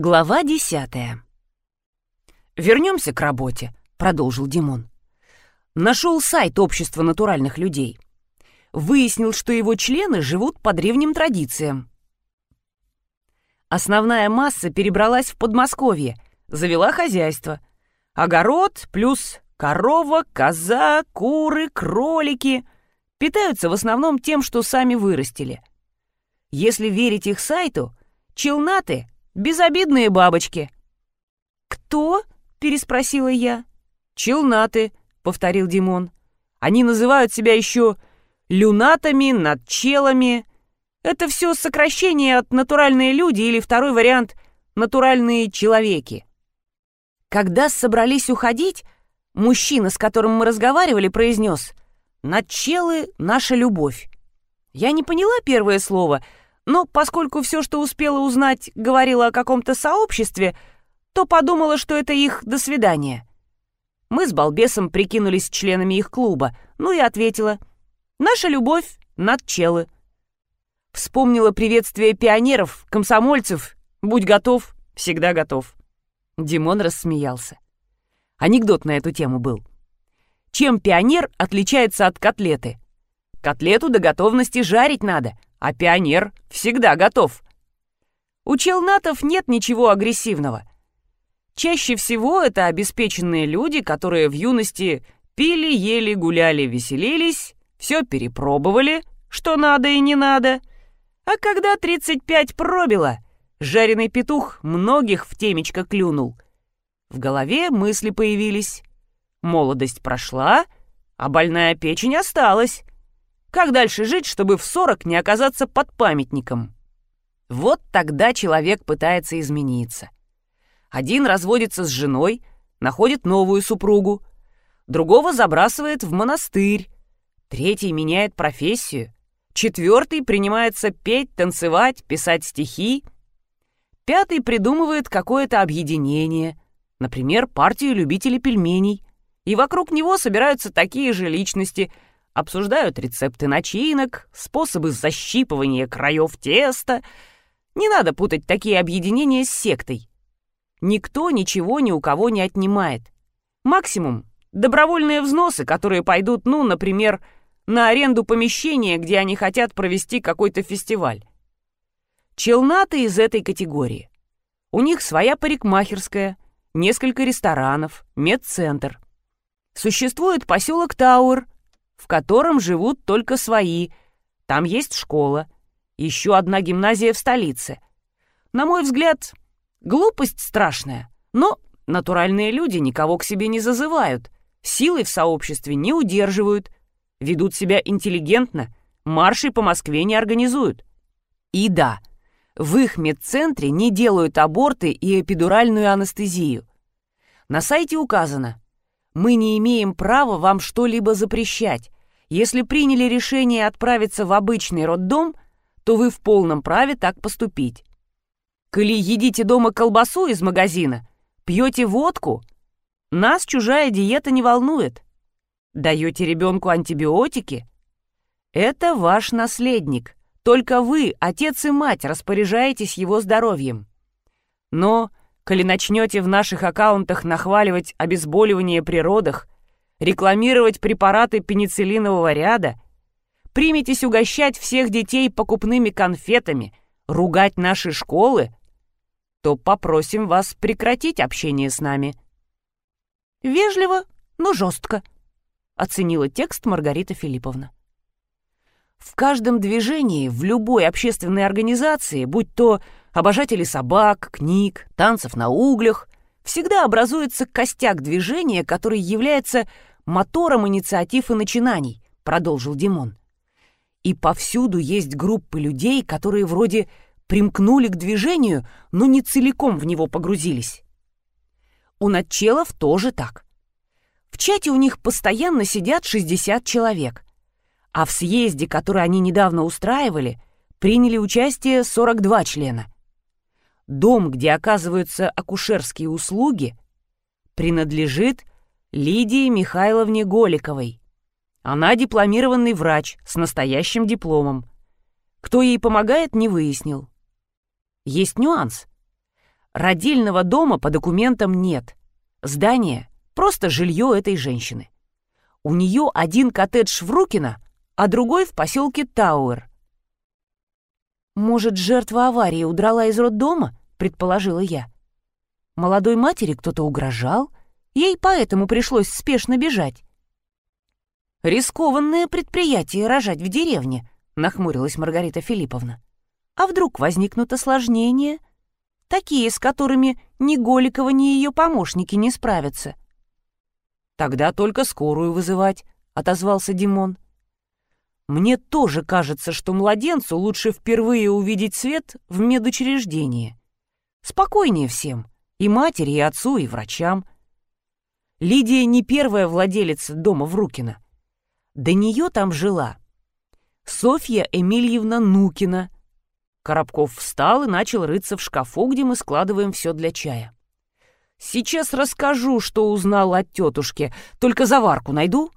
Глава десятая. «Вернемся к работе», — продолжил Димон. Нашел сайт Общества натуральных людей. Выяснил, что его члены живут по древним традициям. Основная масса перебралась в Подмосковье, завела хозяйство. Огород плюс корова, коза, куры, кролики. Питаются в основном тем, что сами вырастили. Если верить их сайту, челнаты — Безобидные бабочки». «Кто?» — переспросила я. «Челнаты», — повторил Димон. «Они называют себя еще люнатами, надчелами. Это все сокращение от «натуральные люди» или второй вариант «натуральные человеки». Когда собрались уходить, мужчина, с которым мы разговаривали, произнес «Надчелы — наша любовь». Я не поняла первое слово — но поскольку все, что успела узнать, говорило о каком-то сообществе, то подумала, что это их «до свидания». Мы с балбесом прикинулись членами их клуба, ну и ответила «Наша любовь над челы». Вспомнила приветствие пионеров, комсомольцев «Будь готов, всегда готов». Димон рассмеялся. Анекдот на эту тему был. Чем пионер отличается от котлеты? Котлету до готовности жарить надо — а пионер всегда готов. У челнатов нет ничего агрессивного. Чаще всего это обеспеченные люди, которые в юности пили, ели, гуляли, веселились, все перепробовали, что надо и не надо. А когда 35 пробило, жареный петух многих в темечко клюнул. В голове мысли появились. Молодость прошла, а больная печень осталась. Как дальше жить, чтобы в 40 не оказаться под памятником? Вот тогда человек пытается измениться. Один разводится с женой, находит новую супругу, другого забрасывает в монастырь, третий меняет профессию, четвертый принимается петь, танцевать, писать стихи, пятый придумывает какое-то объединение, например, партию любителей пельменей, и вокруг него собираются такие же личности – обсуждают рецепты начинок, способы защипывания краев теста. Не надо путать такие объединения с сектой. Никто ничего ни у кого не отнимает. Максимум — добровольные взносы, которые пойдут, ну, например, на аренду помещения, где они хотят провести какой-то фестиваль. Челнаты из этой категории. У них своя парикмахерская, несколько ресторанов, медцентр. Существует поселок Тауэр — в котором живут только свои. Там есть школа. Еще одна гимназия в столице. На мой взгляд, глупость страшная, но натуральные люди никого к себе не зазывают, силой в сообществе не удерживают, ведут себя интеллигентно, марши по Москве не организуют. И да, в их медцентре не делают аборты и эпидуральную анестезию. На сайте указано, мы не имеем права вам что-либо запрещать. Если приняли решение отправиться в обычный роддом, то вы в полном праве так поступить. Коли едите дома колбасу из магазина, пьете водку, нас чужая диета не волнует. Даете ребенку антибиотики? Это ваш наследник. Только вы, отец и мать, распоряжаетесь его здоровьем. Но Коли начнете в наших аккаунтах нахваливать обезболивание при родах, рекламировать препараты пенициллинового ряда, приметесь угощать всех детей покупными конфетами, ругать наши школы, то попросим вас прекратить общение с нами. Вежливо, но жестко, оценила текст Маргарита Филипповна. В каждом движении, в любой общественной организации, будь то обожатели собак, книг, танцев на углях, всегда образуется костяк движения, который является мотором инициатив и начинаний, продолжил Димон. И повсюду есть группы людей, которые вроде примкнули к движению, но не целиком в него погрузились. У Натчелов тоже так. В чате у них постоянно сидят 60 человек, а в съезде, который они недавно устраивали, приняли участие 42 члена — дом, где оказываются акушерские услуги, принадлежит Лидии Михайловне Голиковой. Она дипломированный врач с настоящим дипломом. Кто ей помогает, не выяснил. Есть нюанс. Родильного дома по документам нет. Здание — просто жилье этой женщины. У нее один коттедж в Рукино, а другой в поселке Тауэр. «Может, жертва аварии удрала из роддома?» — предположила я. Молодой матери кто-то угрожал, ей поэтому пришлось спешно бежать. «Рискованное предприятие рожать в деревне», — нахмурилась Маргарита Филипповна. «А вдруг возникнут осложнения? Такие, с которыми ни Голикова, ни ее помощники не справятся». «Тогда только скорую вызывать», — отозвался Димон. «Мне тоже кажется, что младенцу лучше впервые увидеть свет в медучреждении. Спокойнее всем, и матери, и отцу, и врачам. Лидия не первая владелица дома в Рукино. До нее там жила Софья Эмильевна Нукина. Коробков встал и начал рыться в шкафу, где мы складываем все для чая. Сейчас расскажу, что узнал от тетушки, только заварку найду.